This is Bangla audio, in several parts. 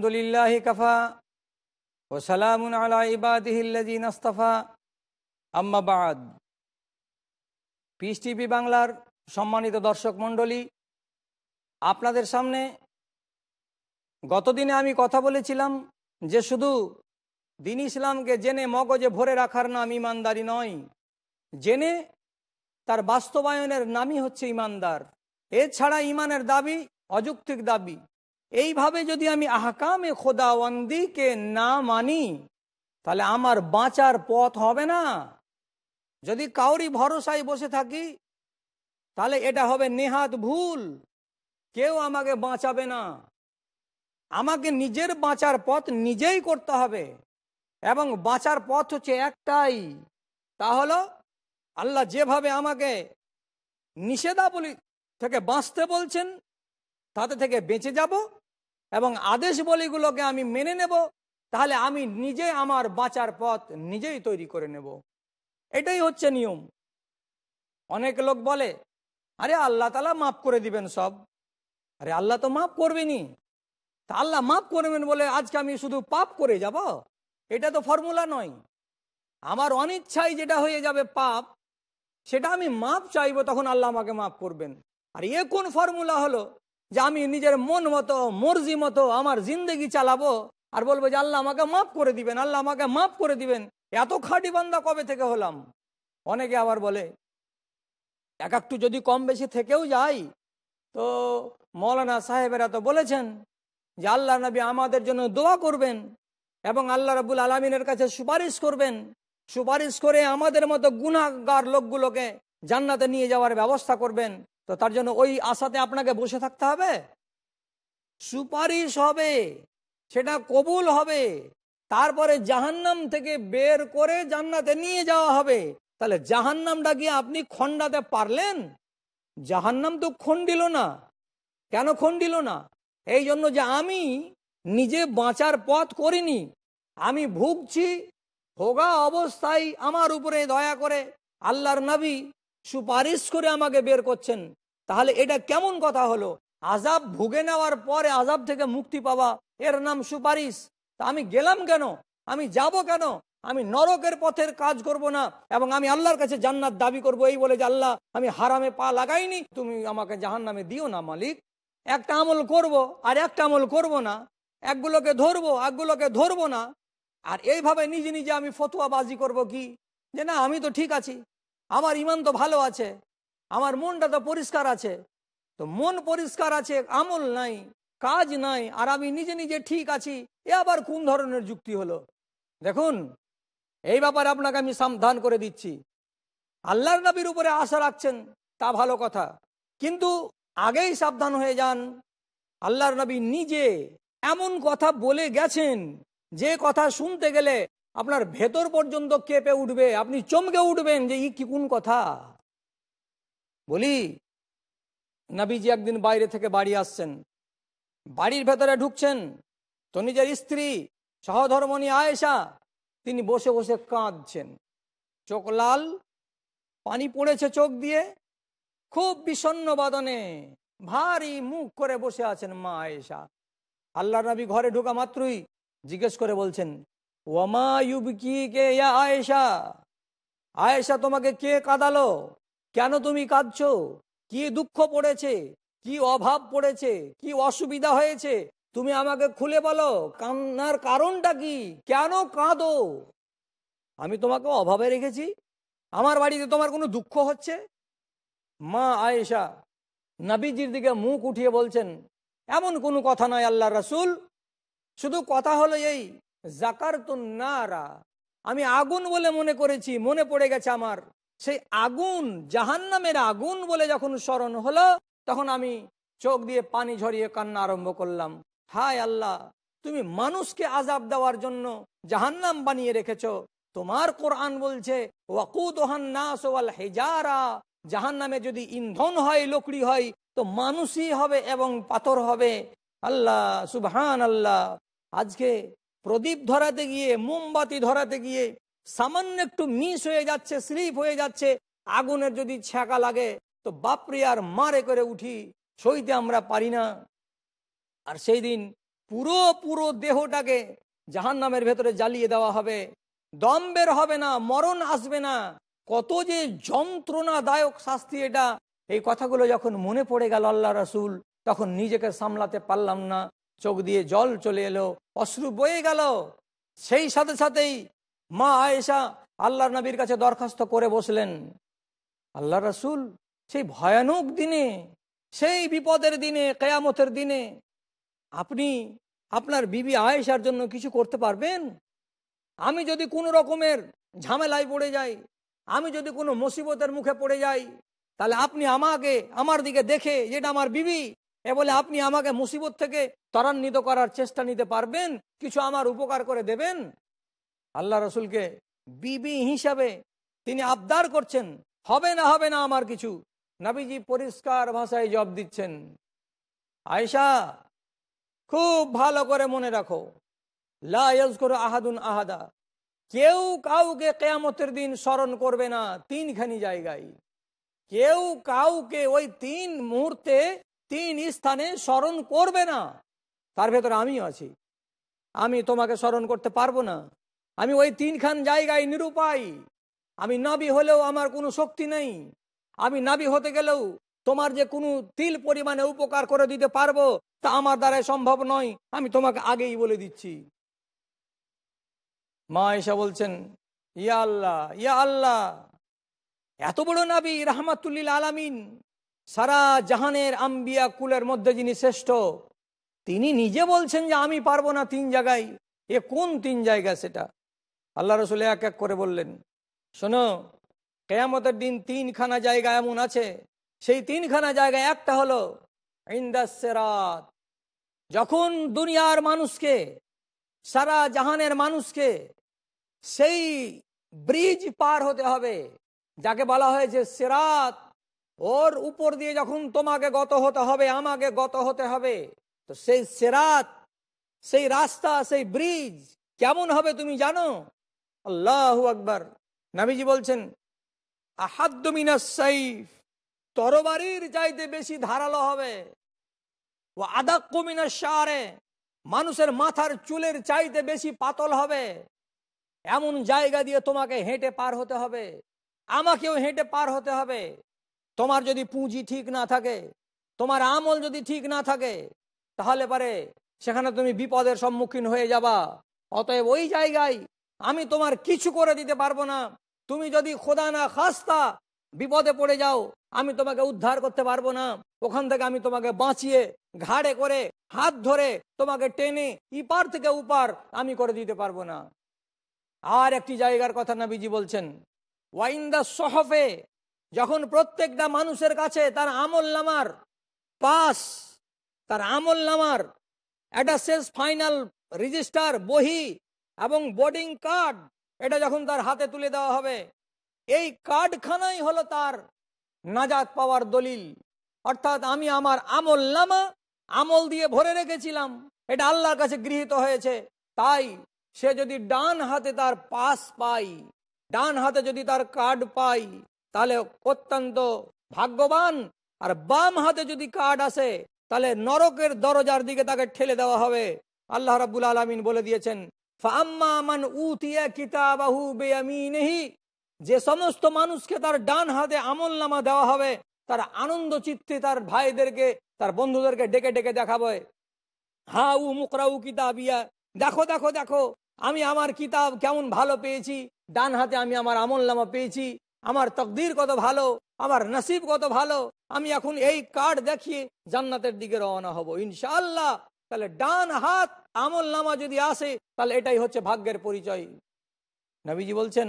আলহামদুলিল্লাহ কাফা ও সালামুন আলা ইবাদিহিল্লাজিন আস্তাফা। আম্মাবাদ পিস টিভি বাংলার সম্মানিত দর্শক মণ্ডলী, আপনাদের সামনে গতদিনে আমি কথা বলেছিলাম যে শুধু দিন ইসলামকে জেনে মগজে ভরে রাখার নাম ইমানদারি নয়, জেনে তার বাস্তবায়নের নামই হচ্ছে ইমানদার। এছাড়া ইমানের দাবি অযৌক্তিক দাবি। এইভাবে যদি আমি আহকামে খোদাওয়ান্দিকে না মানি, তাহলে আমার বাঁচার পথ হবে না। যদি কাউরি ভরসায় বসে থাকি, তাহলে এটা হবে নেহাত ভুল। কেউ আমাকে বাঁচাবে না। আমাকে নিজের বাঁচার পথ নিজেই করতে হবে। এবং বাঁচার পথ হচ্ছে একটাই, তা হলো আল্লাহ যেভাবে আমাকে নিষেধাবলী থেকে বাঁচতে বলছেন, তাতে থেকে বেঁচে যাব এবং আদেশ বলিগুলোকে আমি মেনে নেব, তাহলে আমি নিজে আমার বাঁচার পথ নিজেই তৈরি করে নেব। এটাই হচ্ছে নিয়ম। অনেক লোক বলে, আরে আল্লাহ তালা মাফ করে দিবেন সব। আরে আল্লাহ তো মাফ করবেনি তা আল্লাহ মাফ করবেন বলে আজকে আমি শুধু পাপ করে যাব? এটা তো ফর্মুলা নয়। আমার অনিচ্ছাই যেটা হয়ে যাবে পাপ, সেটা আমি মাপ চাইব তখন আল্লাহ আমাকে মাফ করবেন। আর এ কোন ফর্মুলা হলো? যে আমি নিজের মন মতো, মর্জি মতো আমার জিন্দগি চালাবো। আর বলব যে আল্লাহ আমাকে মাফ করে দিবেন, আল্লাহ আমাকে মাফ করে দিবেন। এত খাটি বান্দা কবে থেকে হলাম? অনেকে আবার বলে, এক একটু যদি কম বেশি থেকেও যাই, তো মৌলানা সাহেবেরা তো বলেছেন যে আল্লাহ নবী আমাদের জন্য দোয়া করবেন এবং আল্লাহ রাবুল আলমিনের কাছে সুপারিশ করবেন। সুপারিশ করে আমাদের মতো গুণাগার লোকগুলোকে জান্নাতে নিয়ে যাওয়ার ব্যবস্থা করবেন। তো তার জন্য ওই আশাতে আপনাকে বসে থাকতে হবে। সুপারিশ হবে, সেটা কবুল হবে। তারপরে জাহান্নাম থেকে বের করে জান্নাতে নিয়ে যাওয়া হবে। তাহলে জাহান্নামটা গিয়ে আপনি খণ্ডাতে পারলেন? জাহান্নাম তো খন্ডিল না। কেন খন্ডিল না? এই জন্য যে আমি নিজে বাঁচার পথ করিনি। আমি ভুগছি, ভোগা অবস্থায় আমার উপরে দয়া করে আল্লাহর নবী সুপারিশ করে আমাকে বের করছেন। তাহলে এটা কেমন কথা হলো? আজাব ভুগে নেওয়ার পরে আজাব থেকে মুক্তি পাওয়া, এর নাম সুপারিশ। তা আমি গেলাম কেন? আমি যাব কেন? আমি নরকের পথের কাজ করব না এবং আমি আল্লাহর কাছে জান্নাত দাবি করব। এই বলে যে, আল্লাহ, আমি হারামে পা লাগাইনি, তুমি আমাকে জাহান নামে দিও না, মালিক। একটা আমল করব আর একটা আমল করব না। একগুলোকে ধরবো একগুলোকে ধরবো না। আর এইভাবে নিজে নিজে আমি ফতুয়াবাজি করব কি? যে, না, আমি তো ঠিক আছি। আমার ইমান তো ভালো আছে, আমার মনটা তো পরিষ্কার আছে। তো মন পরিষ্কার আছে, আমল নাই, কাজ নাই, আর আমি নিজে নিজে ঠিক আছি, এ আবার কোন ধরনের যুক্তি হলো? দেখুন, এই ব্যাপারে আপনাকে আমি সাবধান করে দিচ্ছি। আল্লাহর নবীর উপরে আশা রাখছেন, তা ভালো কথা। কিন্তু আগেই সাবধান হয়ে যান। আল্লাহর নবী নিজে এমন কথা বলে গেছেন, যে কথা শুনতে গেলে আপনার ভেতর পর্যন্ত কেঁপে উঠবে। আপনি চমকে উঠবেন যে, ই কি, কোন কথা? বলি, নবীজি একদিন বাইরে থেকে বাড়ি আসছেন। বাড়ির ভেতরে ঢুকছেন। তো নিজের স্ত্রী, সহধর্মণী আয়েশা, তিনি বসে বসে কাঁদছেন। চোখ লাল, পানি পড়েছে চোখ দিয়ে। খুব বিষণ্ন বাদনে ভারী মুখ করে বসে আছেন মা আয়েশা। আল্লাহ নবী ঘরে ঢোকা মাত্রই জিজ্ঞেস করে বলছেন ওমা ইউবকি কে আয়েশা? আয়েশা, তোমাকে কে কাঁদালো? কেন তুমি কাঁদছো? কি দুঃখ পড়েছে? কি অভাব পড়েছে? কি অসুবিধা হয়েছে? তুমি আমাকে খুলে বলো, কান্নার কারণটা কি? কেন কাঁদো? আমি তোমাকে অভাবে রেখেছি। আমার বাড়িতে তোমার কোনো দুঃখ হচ্ছে? মা আয়েশা, নাবিজির দিকে মুখ উঠিয়ে বলছেন, এমন কোনো কথা নয় আল্লাহ রাসুল। শুধু কথা হলো এই নারা। আমি আগুন বলে মনে করেছি, মনে পড়ে গেছে আমার। সেই আগুন, জাহান্নামের আগুন বলে যখন স্মরণ হলো, তখন আমি চোখ দিয়ে পানি ঝরিয়ে কান্না আরম্ভ করলাম। হায় আল্লাহ, তুমি মানুষকে আজাব দেওয়ার জন্য জাহান্নাম বানিয়ে রেখেছ। তোমার কোরআন বলছে হেজারা। জাহান নামে যদি ইন্ধন হয়, লকড়ি হয়, তো মানুষই হবে এবং পাথর হবে। আল্লাহ সুবহান আল্লাহ আজকে প্রদীপ ধরাতে গিয়ে, মোমবাতি ধরাতে গিয়ে, সামান্য একটু মিস হয়ে যাচ্ছে, স্লিপ হয়ে যাচ্ছে, আগুনের যদি ছ্যাঁকা লাগে, তো বাপরি আর মারে করে উঠি, সইতে আমরা পারি না। আর সেই দিন পুরো পুরো দেহটাকে জাহান নামের ভেতরে জ্বালিয়ে দেওয়া হবে। দম বের হবে না, মরণ আসবে না। কত যে যন্ত্রণাদায়ক শাস্তি এটা। এই কথাগুলো যখন মনে পড়ে গেল আল্লাহ রাসুল, তখন নিজেকে সামলাতে পারলাম না। চোখ দিয়ে জল চলে এলো, অশ্রু বয়ে গেল। সেই সাথে সাথেই মা আয়েশা আল্লাহ নবীর কাছে দরখাস্ত করে বসলেন। আল্লাহ রসুল, সেই ভয়ানক দিনে, সেই বিপদের দিনে, কেয়ামতের দিনে আপনি আপনার বিবি আয়েশার জন্য কিছু করতে পারবেন? আমি যদি কোনো রকমের ঝামেলায় পড়ে যাই, আমি যদি কোনো মুসিবতের মুখে পড়ে যাই, তাহলে আপনি আমাকে, আমার দিকে দেখে, যেটা আমার বিবি এ বলে, আপনি আমাকে মুসিবত থেকে ত্বরান্বিত করার চেষ্টা নিতে পারবেন? কিছু আমার উপকার করে দেবেন? আল্লাহ রসুলকে বিবি হিসাবে তিনি আবদার করছেন, হবে না হবে না আমার কিছু। নাবিজি পরিষ্কার ভাষায় জব দিচ্ছেন আয়সা খুব ভালো করে মনে রাখো লাজ করো আহাদুন আহাদা। কেউ কাউকে কেয়ামতের দিন স্মরণ করবে না তিনখানি জায়গায়। কেউ কাউকে ওই তিন মুহূর্তে তিন স্থানে স্মরণ করবে না। তার ভেতরে আমিও আছি। আমি তোমাকে স্মরণ করতে পারব না। আমি ওই তিনখান জায়গায় নিরুপায়। আমি নাবি হলেও আমার কোনো শক্তি নেই। আমি নাবি হতে গেলেও তোমার যে কোনো তিল পরিমাণে উপকার করে দিতে পারব, তা আমার দ্বারাই সম্ভব নয়। আমি তোমাকে আগেই বলে দিচ্ছি। মা এসা বলছেন, ইয়া আল্লাহ ইয়া আল্লাহ, এত বড় নাবি রাহমাতুল্লিল আলামিন সারা জাহানের আম্বিয়া কুলের মধ্যে যিনি শ্রেষ্ঠ, তিনি নিজে বলছেন যে আমি পারব না তিন জায়গায়। এ কোন তিন জায়গা সেটা? আল্লাহ রসুল এক এক করে বললেন, শোনো, কেয়ামতের দিন তিনখানা জায়গা এমন আছে, সেই তিনখানা জায়গা একটা হলো ইন্দাসেরাত যখন দুনিয়ার মানুষকে, সারা জাহানের মানুষকে সেই ব্রিজ পার হতে হবে, যাকে বলা হয়েছে সেরাত ওর উপর দিয়ে যখন তোমাকে গত হতে হবে, আমাকে গত হতে হবে, তো সেই সেরাত, সেই রাস্তা, সেই ব্রিজ কেমন হবে তুমি জানো? আল্লাহ আকবর। নাবিজি বলছেন আহাদ্দমিনা সাইফ, তরবারির চাইতে বেশি ধারালো হবে। ও আদাক্কমিনা সারে মানুষের মাথার চুলের চাইতে বেশি পাতল হবে। এমন জায়গা দিয়ে তোমাকে হেঁটে পার হতে হবে, আমাকেও হেঁটে পার হতে হবে। তোমার যদি পুঁজি ঠিক না থাকে, তোমার আমল যদি ঠিক না থাকে, তাহলে পারে সেখানে তুমি বিপদের সম্মুখীন হয়ে যাবা। অতএব ওই জায়গায় আমি তোমার কিছু করে দিতে পারব না। তুমি যদি খোদা না খাস্তা বিপদে পড়ে যাও, আমি তোমাকে উদ্ধার করতে পারব না। ওখান থেকে আমি তোমাকে বাঁচিয়ে, ঘাড়ে করে, হাত ধরে তোমাকে টেনে ইপার থেকে উপার আমি করে দিতে পারব না। আর একটি জায়গার কথা নাবিজি বলছেন, ওয়াইন্দা সহফে যখন প্রত্যেকটা মানুষের কাছে তার আমল নামার পাস, তার আমল নামার একটা শেষ ফাইনাল রেজিস্টার, বহি এবং বোর্ডিং কার্ড, এটা যখন তার হাতে তুলে দেওয়া হবে, এই কার্ডখানাই হলো তার নাজাত পাওয়ার দলিল। অর্থাৎ আমি আমার আমল নামা আমল দিয়ে ভরে রেখেছিলাম, এটা আল্লাহর কাছে গৃহীত হয়েছে। তাই সে যদি ডান হাতে তার পাস পাই ডান হাতে যদি তার কার্ড পাই তাহলে অত্যন্ত ভাগ্যবান। আর বাম হাতে যদি কার্ড আসে, তাহলে নরকের দরজার দিকে তাকে ঠেলে দেওয়া হবে। আল্লাহ রাবুল আলমিন বলে দিয়েছেন যে সমস্ত মানুষকে তার ডান হাতে আমল নামা দেওয়া হবে, তার আনন্দ চিত্তে তার ভাইদেরকে, তার বন্ধুদেরকে ডেকে ডেকে দেখাবে। হা উ মুকরাউ কিতাবিয়া। দেখো দেখো দেখো, আমি আমার কিতাব কেমন ভালো পেয়েছি। ডান হাতে আমি আমার আমল নামা পেয়েছি। আমার তকদির কত ভালো, আমার নসিব কত ভালো, আমি এখন এই কার্ড দেখিয়ে জান্নাতের দিকে রওনা হব। ইনশাল্লাহ তাহলে ডান হাত আমল নামা যদি আসে, তাহলে এটাই হচ্ছে ভাগ্যের পরিচয়। নবীজি বলছেন,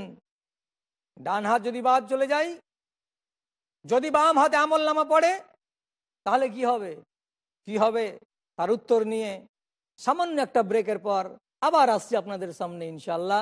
ডান হাত যদি বাদ চলে যায়, যদি বাম হাতে আমল নামা পড়ে, তাহলে কি হবে? কি হবে? তার উত্তর নিয়ে সামান্য একটা ব্রেকের পর আবার আসছি আপনাদের সামনে ইনশাল্লাহ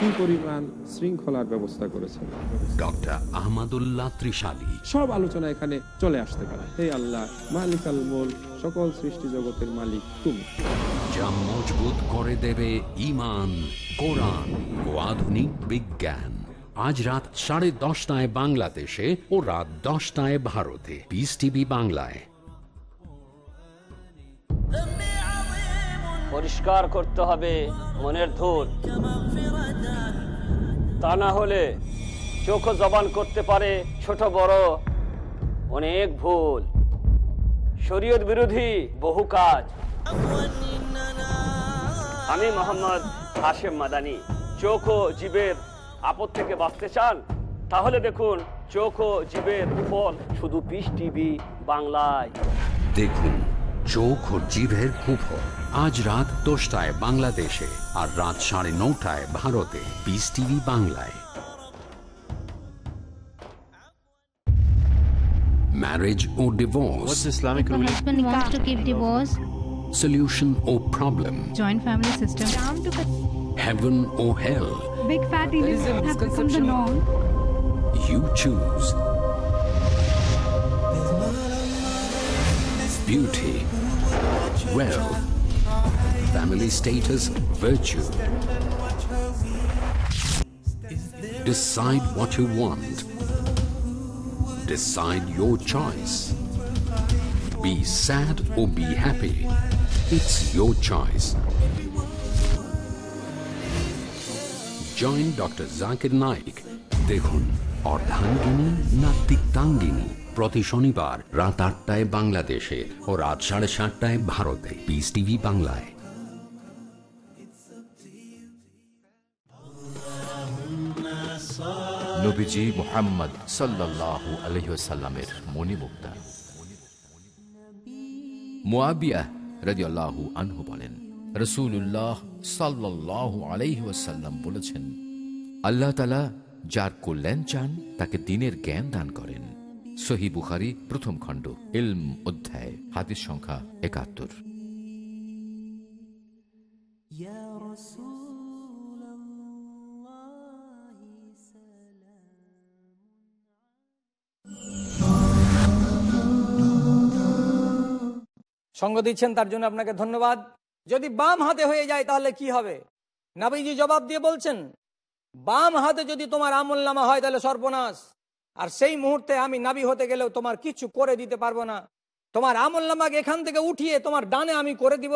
কি পরিমাণ শৃঙ্খলার ব্যবস্থা করেছেন। ডক্টর আহমদুল্লাহ ত্রিশালী। সব আলোচনা এখানে চলে আসতে পারে। হে আল্লাহ মালিক আল মোল সকল সৃষ্টি জগতের মালিক তুমি। যা মজবুত করে দেবে ইমান কোরআন ও আধুনিক বিজ্ঞান। আজ রাত সাড়ে দশটায় বাংলাদেশে ও রাত দশটায় ভারতে। পিস টিভি বাংলায়। পরিষ্কার করতে হবে মনের ধূল। তা না হলে চোখ জবান করতে পারে ছোট বড় অনেক ভুল। শরীয়ত বিরোধী বহু কাজ। আমি মোহাম্মদ হাশেম মাদানি। চোখ ও জীবের আপদ থেকে বাঁচতে চান? তাহলে দেখুন, চোখ ও জীবের ফল শুধু পিস টিভি বাংলায়। দেখুন চোখ ও জিভের কুফল আজ রাত দশটায় বাংলাদেশে আর রাত সাড়ে নটায় ভারতে পিস টিভি বাংলায় marriage O divorce What's Islamic The ruling? husband wants to give divorce, solution O problem joint family system. down to heaven or hell Big fat Indians have become the norm. you choose beauty wealth family status virtue decide what you want decide your choice be sad or be happy it's your choice join doctor Zakir Naik দেখুন অর্ধাঙ্গিনী না তিক্তাঙ্গিনী প্রতি শনিবার রাত আটটায় বাংলাদেশে ও রাত সাড়ে সাতটায় ভারতে। পিস টিভি বাংলায়। আনহু বলেন বলেছেন, আল্লাহ তালা যার কল্যাণ চান, তাকে দিনের জ্ঞান দান করেন। সহি বুখারি, প্রথম খণ্ড, ইলম অধ্যায়, হাদিস সংখ্যা একাত্তর। সঙ্গ দিচ্ছেন তার জন্য আপনাকে ধন্যবাদ। যদি বাম হাতে হয়ে যায় তাহলে কি হবে? নাবিজি জবাব দিয়ে বলছেন, বাম হাতে যদি তোমার আমল নামা হয় তাহলে সর্বনাশ। আর সেই মুহূর্তে আমি নাবি হতে গেলেও তোমার কিছু করে দিতে পারব না। তোমার আমল নামাকে এখান থেকে উঠিয়ে তোমার ডানে আমি করে দিব।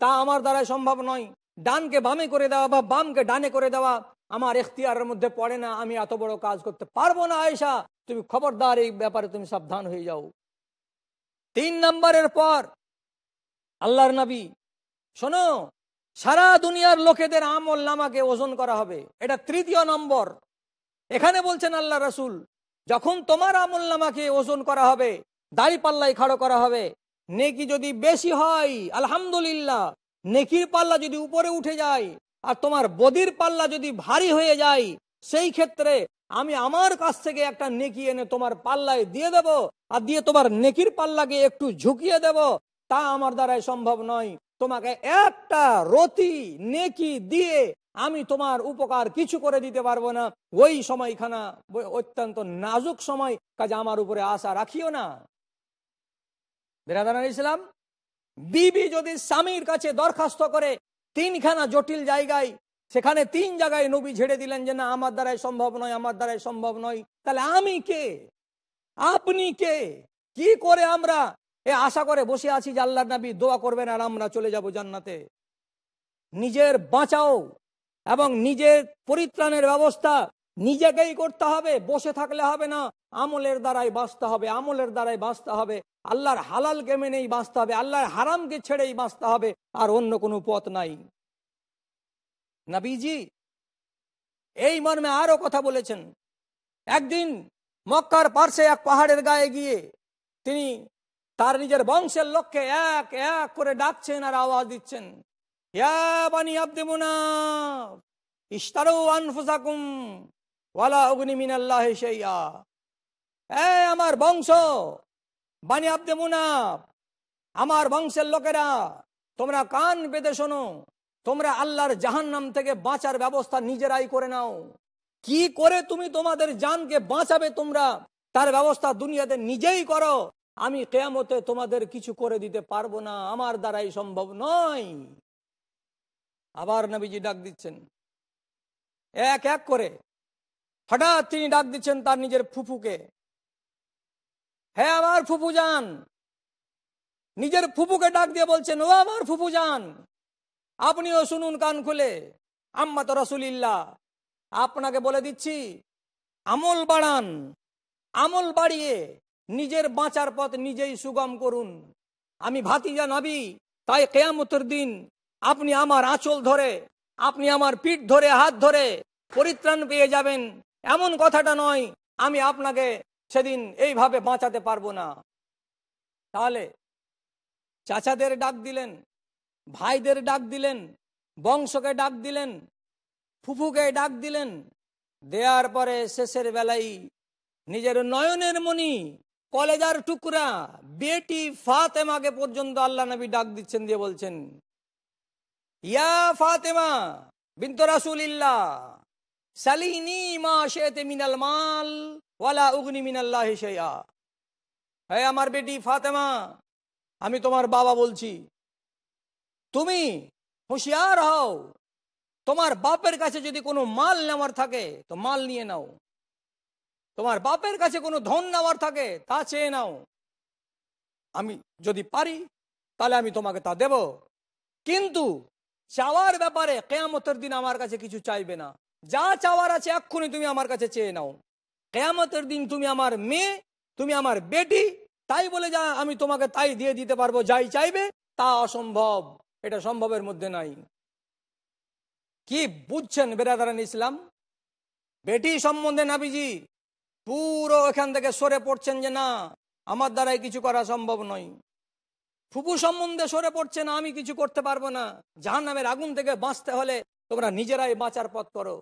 তা আমার দ্বারা সম্ভব নয়। ডানকে বামে করে দেওয়া বা বামকে ডানে করে দেওয়া আমার এখতিয়ারের মধ্যে পড়ে না। আমি এত বড় কাজ করতে পারব না আয়সা তুমি খবরদার, এই ব্যাপারে তুমি সাবধান হয়ে যাও। তিন নম্বরের পর, আল্লাহর নবী, শোনো, সারা দুনিয়ার লোকেদের আমল নামাকে ওজন করা হবে। এটা তৃতীয় নম্বর। এখানে বলছেন আল্লাহ রসুল যখন তোমার আমল নামাকে ওজন করা হবে, দাড়ি পাল্লাই খাড়ো করা হবে, নেকি যদি বেশি হয়, আলহামদুলিল্লাহ, নেকির পাল্লা যদি উপরে উঠে যায়, আর তোমার বদির পাল্লা যদি ভারী হয়ে যায়, সেই ক্ষেত্রে আমি আমার কাছ থেকে একটা নেকি এনে তোমার পাল্লায় দিয়ে দেব, আর দিয়ে তোমার নেকির পাল্লাকে একটু ঝুঁকিয়ে দেব। তা আমার দ্বারাই সম্ভব নয়। তোমাকে একটা রতি নেকি দিয়ে আমি তোমার উপকার কিছু করে দিতে পারব না। ওই সময়খানা অত্যন্ত নাজুক সময় কাজে আমার উপরে আশা রাখিও না। বেরাদান ইসলাম, বিবি যদি স্বামীর কাছে দরখাস্ত করে তিনখানা জটিল জায়গায়, সেখানে তিন জায়গায় নবী ঝেড়ে দিলেন যে, না, আমার দ্বারাই সম্ভব নয়, আমার দ্বারাই সম্ভব নয়। তাহলে আমি কে? আপনি কে? কি করে আমরা এ আশা করে বসে আছি যে আল্লাহ নবী দোয়া করবেন আর আমরা চলে যাব জান্নাতে? নিজের বাঁচাও। এবং নিজের পরিত্রাণের ব্যবস্থা নিজেকেই করতে হবে, বসে থাকলে হবে না, আমলের দ্বারাই বাঁচতে হবে, আমলের দ্বারাই বাঁচতে হবে, আল্লাহর হালালকে মেনেই বাঁচতে হবে, আল্লাহর হারামকে ছেড়েই বাঁচতে হবে, আর অন্য কোনো পথ নাই। নবীজি এই মর্মে আরও কথা বলেছেন। একদিন মক্কার পার্শ্বে এক পাহাড়ের গায়ে গিয়ে তিনি তার নিজের বংশের লক্ষ্যে এক এক করে ডাকছেন আর আওয়াজ দিচ্ছেন। আব্দে অগ্নি আমার বংশ, বানি আব্দে মুনাফ, আমার বংশের লোকেরা, তোমরা কান পেতে শোনো, তোমরা আল্লাহর জাহান্নাম থেকে বাঁচার ব্যবস্থা নিজেরাই করে নাও। কি করে তুমি তোমাদের জানকে বাঁচাবে তোমরা, তার ব্যবস্থা দুনিয়াতে নিজেই করো, আমি কেয়ামতে তোমাদের কিছু করে দিতে পারব না, আমার দ্বারাই সম্ভব নয়। আবার নবীজি ডাক দিচ্ছেন। এক এক করে। হঠাৎ তিনি ডাক দিচ্ছেন তার নিজের ফুফুকে। হ্যাঁ আমার ফুফু যান নিজের ফুফুকে ডাক দিয়ে বলছেন, ও আমার ফুফু যান আপনিও শুনুন কান খুলে। আম্মা তো রসুলিল্লাহ, আপনাকে বলে দিচ্ছি, আমল বাড়ান, আমল বাড়িয়ে নিজের বাঁচার পথ নিজেই সুগম করুন। আমি ভাতিজা নাবি, তাই কেয়ামতের দিন আপনি আমার আঁচল ধরে, আপনি আমার পিঠ ধরে, হাত ধরে পরিত্রাণ পেয়ে যাবেন। এমন কথাটা নয়, আমি আপনাকে সেদিন এইভাবে বাঁচাতে পারব না। তাহলে চাচাদের ডাক দিলেন, ভাইদের ডাক দিলেন, বংশকে ডাক দিলেন, ফুফুকে ডাক দিলেন। দেওয়ার পরে শেষের বেলায় নিজের নয়নের মণি, কলেজার টুকরা, বেটি ফাতেমাকে পর্যন্ত আল্লাহ নবী ডাক দিচ্ছেন দিয়ে বলছেন ইয়া ফাতেমা বিন্ত রাসুলিল্লাহ সালিনি মা শেতে মিনাল মাল, ওয়ালা উগনি মিনাল্লাহ শেয়া হে আমার বেটি ফাতেমা, আমি তোমার বাবা বলছি, তুমি হুঁশিয়ার হও, তোমার বাপের কাছে যদি কোনো মাল নেওয়ার থাকে, তো মাল নিয়ে নাও। তোমার বাপের কাছে কোনো ধন নেওয়ার থাকে, তা চেয়ে নাও। আমি যদি পারি, তাহলে আমি তোমাকে তা দেব। কিন্তু চাওয়ার ব্যাপারে কেয়ামতের দিন আমার কাছে কিছু চাইবে না। যা চাওয়ার আছে এক্ষুনি তুমি আমার কাছে চেয়ে নাও। কেয়ামতের দিন তুমি আমার মেয়ে, তুমি আমার বেটি, তাই বলে যা, আমি তোমাকে তাই দিয়ে দিতে পারব, যাই চাইবে, তা অসম্ভব। এটা সম্ভবের মধ্যে নাই। কি বুঝছেন বেরাদারান ইসলাম? বেটি সম্বন্ধে নাবিজি, পুরো এখান থেকে সরে পড়ছেন যে না, আমার দ্বারাই কিছু করা সম্ভব নয়। ফুপু সম্বন্ধে সরে পড়ছে না, আমি কিছু করতে পারব না। জাহান নামের আগুন থেকে বাঁচতে হলে তোমরা নিজেরাই বাঁচার পথ করো।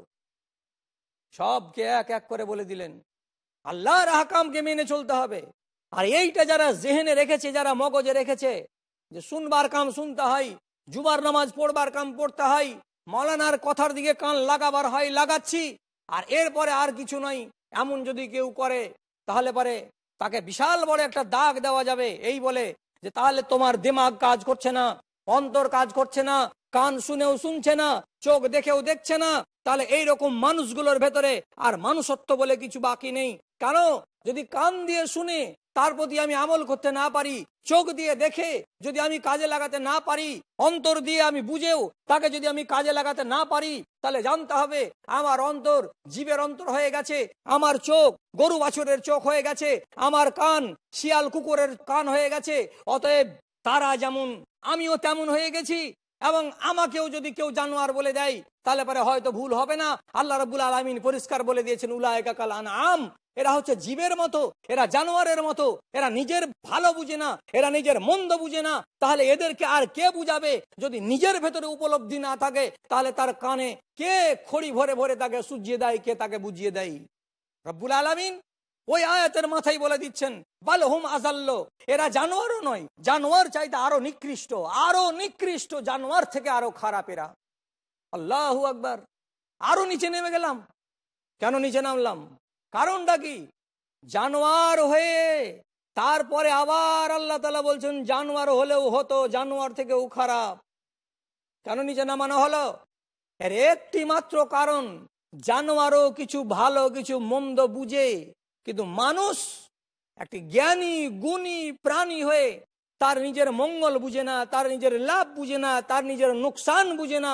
সবকে এক এক করে বলে দিলেন, আল্লাহর হাকামকে মেনে চলতে হবে। আর এইটা যারা জেহেনে রেখেছে, যারা মগজে রেখেছে, যে শুনবার কাম শুনতে হয় জুবার নামাজ পড়বার কাম পড়তে হয়, মৌলানার কথার দিকে কান লাগাবার হয়, লাগাচ্ছি, আর এরপরে আর কিছু নয় এমন যদি কেউ করে, তাহলে পরে তাকে বিশাল বড় একটা দাগ দেওয়া যাবে, এই বলে যে তাহলে তোমার দিমাগ কাজ করছে না, অন্তর কাজ করছে না, কান শুনেও শুনছে না, চোখ দেখেও দেখছে না, তাহলে এই রকম মানুষগুলোর ভেতরে আর মানুষত্ব বলে কিছু বাকি নেই। কেন? যদি কান দিয়ে শুনে তার প্রতি আমি আমল করতে না পারি, চোখ দিয়ে দেখে যদি আমি কাজে লাগাতে না পারি, অন্তর দিয়ে আমি বুঝেও তাকে যদি আমি কাজে লাগাতে না পারি, তাহলে জানতে হবে আমার অন্তর জীবের অন্তর হয়ে গেছে, আমার চোখ গরু বাছুরের চোখ হয়ে গেছে, আমার কান শিয়াল কুকুরের কান হয়ে গেছে, অতএব তারা যেমন, আমিও তেমন হয়ে গেছি। এবং আমাকেও যদি কেউ জানোয়ার বলে দেয়, তাহলে পরে হয়তো ভুল হবে না। আল্লাহ রবুল আলমিন পরিষ্কার বলে দিয়েছেন উলায়কা কাল আম এরা হচ্ছে জীবের মতো, এরা জানোয়ারের মতো, এরা নিজের ভালো বুঝে না, এরা নিজের মন্দ বুঝে না। তাহলে এদেরকে আর কে বুঝাবে? যদি নিজের ভেতরে উপলব্ধি না থাকে, তাহলে তার কানে কে খড়ি ভরে ভরে তাকে সুজিয়ে দেয়, কে তাকে বুঝিয়ে দেয়? রব্বুল আলমিন ওই আয়াতের মাথায় বলে দিচ্ছেন বাল হুম আজাল্ল, এরা জানোয়ারও নয়, জানোয়ার চাইতে আরও নিকৃষ্ট আরও নিকৃষ্ট জানোয়ার থেকে আরও খারাপ এরা। আল্লাহ আকবার, আরও নিচে নেমে গেলাম। কেন নিচে নামলাম? কারণটা কি? জানোয়ার হয়ে তারপরে আবার আল্লাহ তালা বলছেন, জানোয়ার হলেও হতো, জানোয়ার থেকেও খারাপ। কেন নিচে নামানো হলো? এর একটি মাত্র কারণ, জানোয়ারও কিছু ভালো, কিছু মন্দ বুঝে কিন্তু মানুষ একটি জ্ঞানী, গুণী প্রাণী হয়ে তার নিজের মঙ্গল বুঝে না, তার নিজের লাভ বুঝে না, তার নিজের নোকসান বুঝে না,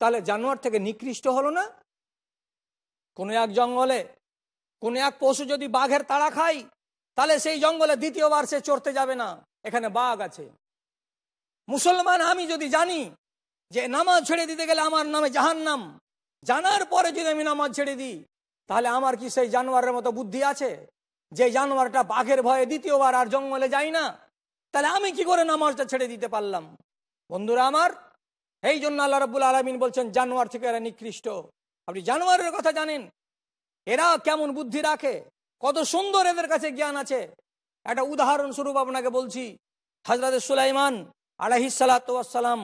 তাহলে জানোয়ার থেকে নিকৃষ্ট হলো না? কোনো এক জঙ্গলে, কোনো এক পশু যদি বাঘের তাড়া খায়, তাহলে সেই জঙ্গলে দ্বিতীয়বার সে চড়তে যাবে না। এখানে বাঘ আছে। মুসলমান আমি যদি জানি যে নামাজ ছেড়ে দিতে গেলে আমার নামে জাহান্নাম, জানার পরে যদি আমি নামাজ ছেড়ে দিই তাহলে আমার কি সেই জানোয়ারের মতো বুদ্ধি আছে? যে জানোয়ারটা বাঘের ভয়ে দ্বিতীয়বার আর জঙ্গলে যাই না। তাহলে আমি কি করে নামাজটা ছেড়ে দিতে পারলাম? বন্ধুরা আমার, এই জন্য আল্লাহ রব্বুল আলমিন বলছেন, জানোয়ার থেকে এরা নিকৃষ্ট। আপনি জানোয়ারের কথা জানেন? এরা কেমন বুদ্ধি রাখে? কত সুন্দর এদের কাছে জ্ঞান আছে। একটা উদাহরণস্বরূপ আপনাকে বলছি। হজরত সুলাইমান আলাহিসাল্লাম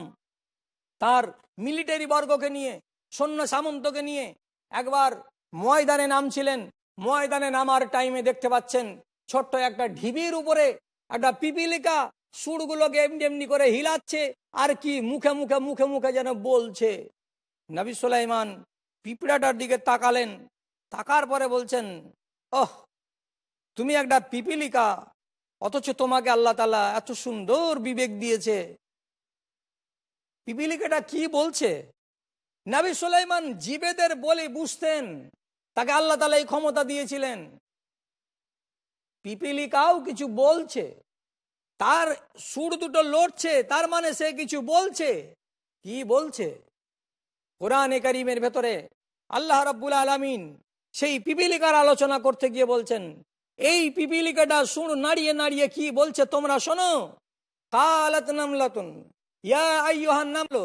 তার মিলিটারি বর্গকে নিয়ে, সৈন্য সামন্তকে নিয়ে একবার ময়দানে নামছিলেন। ময়দানে নামার টাইমে দেখতে পাচ্ছেন, ছোট্ট একটা ঢিবির উপরে একটা পিপিলিকা সুরগুলোকে এমনি এমনি করে হিলাচ্ছে, আর কি মুখে মুখে মুখে মুখে যেন বলছে। নবী সুলাইমান পিঁপড়াটার দিকে তাকালেন, তাকার পরে বলছেন, ওহ, তুমি একটা পিপিলিকা, অথচ তোমাকে আল্লাহ তালা এত সুন্দর বিবেক দিয়েছে। পিপিলিকাটা কি বলছে? নাবি সুলাইমান জীবেদের বলে বুঝতেন তাকে আল্লাহ তালা এই ক্ষমতা দিয়েছিলেন। পিপিলিকাও কিছু বলছে। তার সুর দুটো লড়ছে, তার মানে সে কিছু বলছে। কি বলছে? কোরআনে করিমের ভেতরে আল্লাহ রাব্বুল আলমিন সেই পিপিলিকার আলোচনা করতে গিয়ে বলছেন, এই পিপিলিকাটা সুর নাড়িয়ে নাড়িয়ে কি বলছে তোমরা শোনো? কালাত নামলাতুন, ইয়া আইয়ুহান নামলো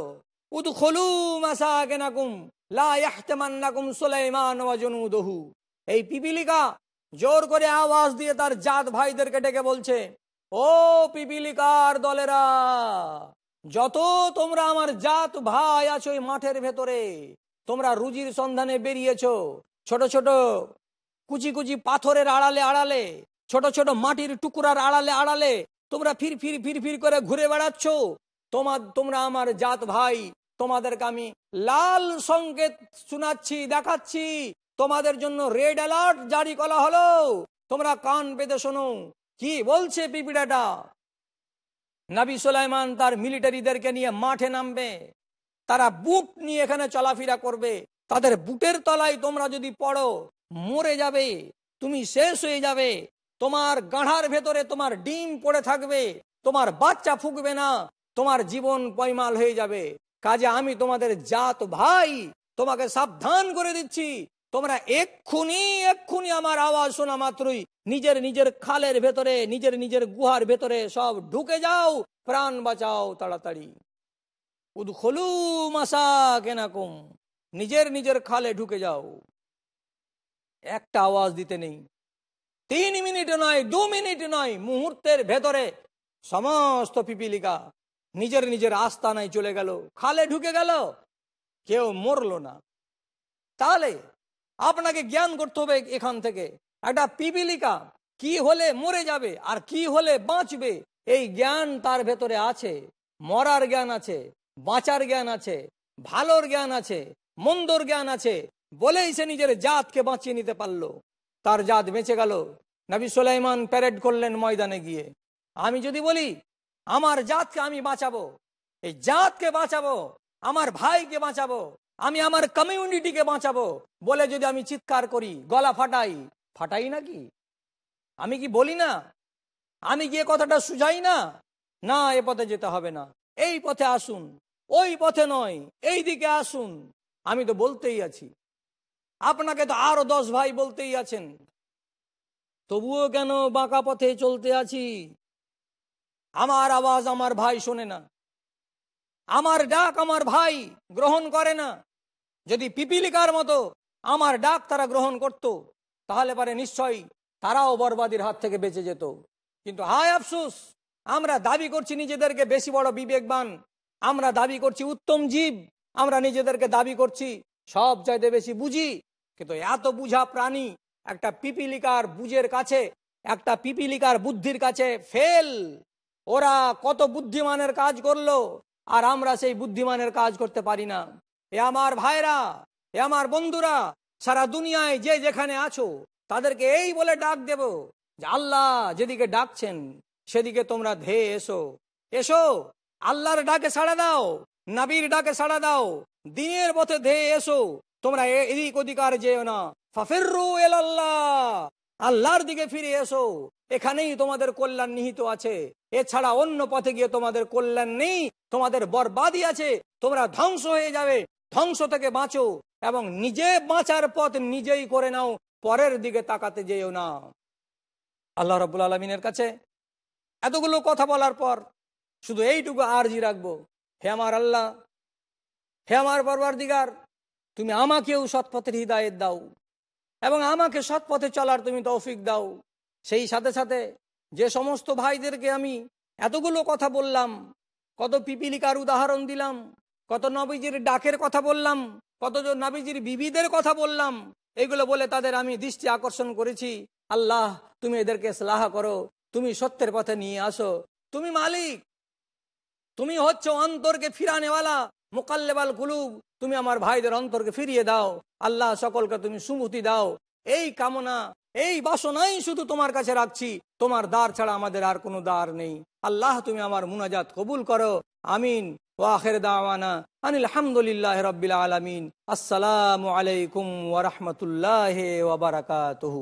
এই পিপিলিকা জোর করে আওয়াজ দিয়ে তার জাত ভাইদেরকে ডেকে বলছে, ও পিপিলিকার দলেরা, যত তোমরা আমার জাত ভাই আছো এই মাঠের ভেতরে, তোমরা রুজির সন্ধানে বেরিয়েছ, ছোট ছোট কুচি কুচি পাথরের আড়ালে আড়ালে, ছোট ছোট মাটির টুকরার আড়ালে আড়ালে তোমরা ফির ফির ফির ফির করে ঘুরে বেড়াচ্ছ তোমার তোমরা আমার জাত ভাই তোমাদেরকে আমি লাল সংকেত শোনাচ্ছি, দেখাচ্ছি। তোমাদের জন্য রেড অ্যালার্ট জারি করা হলো। তোমরা কান পেতে শোনো। কি বলছে পিপিড়াটা? নাবি সোলাইমান তার মিলিটারিদেরকে নিয়ে মাঠে নামবে। তারা বুট নিয়ে এখানে চলাফেরা করবে। তাদের বুটের তলায় তোমরা যদি পড়ো, মরে যাবে। তুমি শেষ হয়ে যাবে। তোমার গাঢ়ার ভেতরে তোমার ডিম পড়ে থাকবে। তোমার বাচ্চা ফুকবে না। তোমার জীবন পয়মাল হয়ে যাবে। কাজে আমি তোমাদের জাত ভাই, তোমাকে সাবধান করে দিচ্ছি। তোমরা এক্ষুনি এক্ষুনি আমার আওয়াজ শোনা মাত্রই নিজের নিজের খালের ভেতরে, নিজের নিজের গুহার ভেতরে সব ঢুকে যাও, প্রাণ বাঁচাও তাড়াতাড়ি। উদখলু মাসা কেনাকুম নিজের নিজের খালে ঢুকে যাও। একটা আওয়াজ দিতে নেই। তিন মিনিট নয়, দু মিনিট নয়, মুহূর্তের ভেতরে সমস্ত পিপিলিকা নিজের নিজের আস্তানায় চলে গেল, খালে ঢুকে গেল, কেউ মরল না। তাহলে আপনাকে জ্ঞান করতে হবে এখান থেকে, একটা পিপিলিকা কি হলে মরে যাবে আর কি হলে বাঁচবে, এই জ্ঞান তার ভেতরে আছে, মরার জ্ঞান আছে, বাঁচার জ্ঞান আছে, ভালোর জ্ঞান আছে, মন্দর জ্ঞান আছে, বলেই সে নিজের জাতকে বাঁচিয়ে নিতে পারল। তার জাত বেঁচে গেল, নবী সোলাইমান প্যারেড করলেন ময়দানে গিয়ে। আমি যদি বলি আমার জাতকে আমি বাঁচাবো, এই জাতকে বাঁচাবো, আমার ভাইকে বাঁচাবো, আমি আমার কমিউনিটিকে বাঁচাবো বলে যদি আমি চিৎকার করি, গলা ফাটাই ফাটাই নাকি আমি কি বলি না? আমি গিয়ে কথাটা সুঝাই না? না, এ পথে যেতে হবে না। এই পথে আসুন, ওই পথে নয়, এই দিকে আসুন। আমি তো বলতেই আছি। আপনাকে তো আরও দশ ভাই বলতেই আছেন। তবুও কেন বাঁকা পথে চলতে আছি? আমার আওয়াজ আমার ভাই শোনে না। আমার ডাক আমার ভাই গ্রহণ করে না। যদি পিপিলিকার মতো আমার ডাক তারা গ্রহণ করত, তাহলে পারে নিশ্চয়ই তারাও বরবাদির হাত থেকে বেঁচে যেত। কিন্তু হায় আফসোস, আমরা দাবি করছি নিজেদেরকে বেশি বড় বিবেকবান। আমরা দাবি করছি উত্তম জীব। আমরা নিজেদেরকে দাবি করছি সব চাইতে বেশি বুঝি। কিন্তু এত বুঝা প্রাণী একটা পিপিলিকার বুঝের কাছে, একটা পিপিলিকার বুদ্ধির কাছে ফেল। ওরা কত বুদ্ধিমানের কাজ করল, আর আমরা সেই বুদ্ধিমানের কাজ করতে পারি না। এ আমার ভাইরা, এ আমার বন্ধুরা, সারা দুনিয়ায় যে যেখানে আছো, তাদেরকে এই বলে ডাক দেব যে, আল্লাহ যেদিকে ডাকছেন, সেদিকে তোমরা ধেয়ে এসো। এসো, আল্লাহর ডাকে সাড়া দাও, নাবির ডাকে সাড়া দাও, দিনের পথে ধেয়ে এসো। তোমরা এদিক অধিকার যেও না। ফাফিরু এলাল্লাহ আল্লাহর দিকে ফিরে এসো। এখানেই তোমাদের কল্যাণ নিহিত আছে। এছাড়া অন্য পথে গিয়ে তোমাদের কল্যাণ নেই, তোমাদের বরবাদই আছে। তোমরা ধ্বংস হয়ে যাবে, ধ্বংস থেকে বাঁচো এবং নিজে বাঁচার পথ নিজেই করে নাও, পরের দিকে তাকাতে যেও না। আল্লাহ রবুল আলমিনের কাছে এতগুলো কথা বলার পর শুধু এইটুকু আরজি রাখব। হে আমার আল্লাহ, হে আমার বরবার দিগার তুমি আমাকেও সৎপথের হৃদায়ত দাও। এবং আমাকে সৎ পথে চলার তুমি তৌফিক দাও। সেই সাথে সাথে যে সমস্ত ভাইদেরকে আমি এতগুলো কথা বললাম, কত পিপিলিকার উদাহরণ দিলাম, কত নবীজির ডাকের কথা বললাম, কত নবীজির বিবিদের কথা বললাম, এগুলো বলে তাদের আমি দৃষ্টি আকর্ষণ করেছি। আল্লাহ, তুমি এদেরকে স্লাহা করো, তুমি সত্যের পথে নিয়ে আসো। তুমি মালিক, তুমি হচ্ছে অন্তরকে ফিরানেওয়ালা, মোকাল্লেবাল কুলুব। তুমি আমার ভাইদের অন্তরকে ফিরিয়ে দাও। আল্লাহ সকলকে তুমি সুমতি দাও। এই কামনা, এই বাসনাই শুধু তোমার কাছে রাখছি। তোমার দ্বার ছাড়া আমাদের আর কোনো দ্বার নেই। আল্লাহ, তুমি আমার মুনাজাত কবুল করো। আমিন। ওয়াখের দাওয়ানা আনিল হামদুলিল্লাহ রব্বিল আলমিন। আসসালামু আলাইকুম ওরহমতুল্লাহ ওবরাকাতহু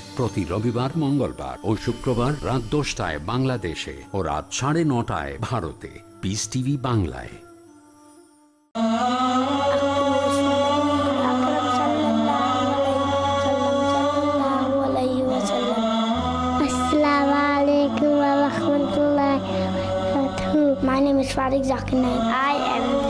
প্রতি রবিবার, মঙ্গলবার ও শুক্রবার রাত দশটায় বাংলাদেশে ও রাত সাড়ে নটায় ভারতে। পিস টিভি বাংলায়। I am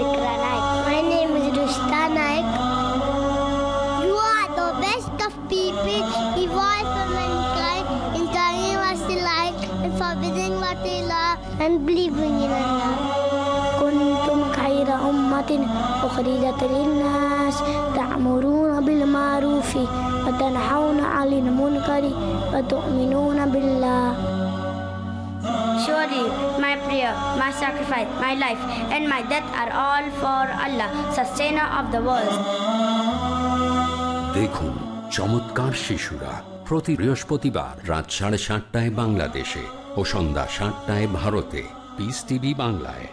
people, evil from mankind, and telling what they like, and forbidding what they love, and believing in Allah. كنتم خير أمة أخرجت للناس تأمرون بالمعروف وتنحون عن المنكر وتؤمنون بالله Surely my prayer, my sacrifice, my life, and my death are all for Allah, sustainer of the world. देखो চমৎকার শিশুরা প্রতি বৃহস্পতিবার রাত সাড়ে সাতটায় বাংলাদেশে ও সন্ধ্যা সাতটায় ভারতে। পিস টিভি বাংলায়।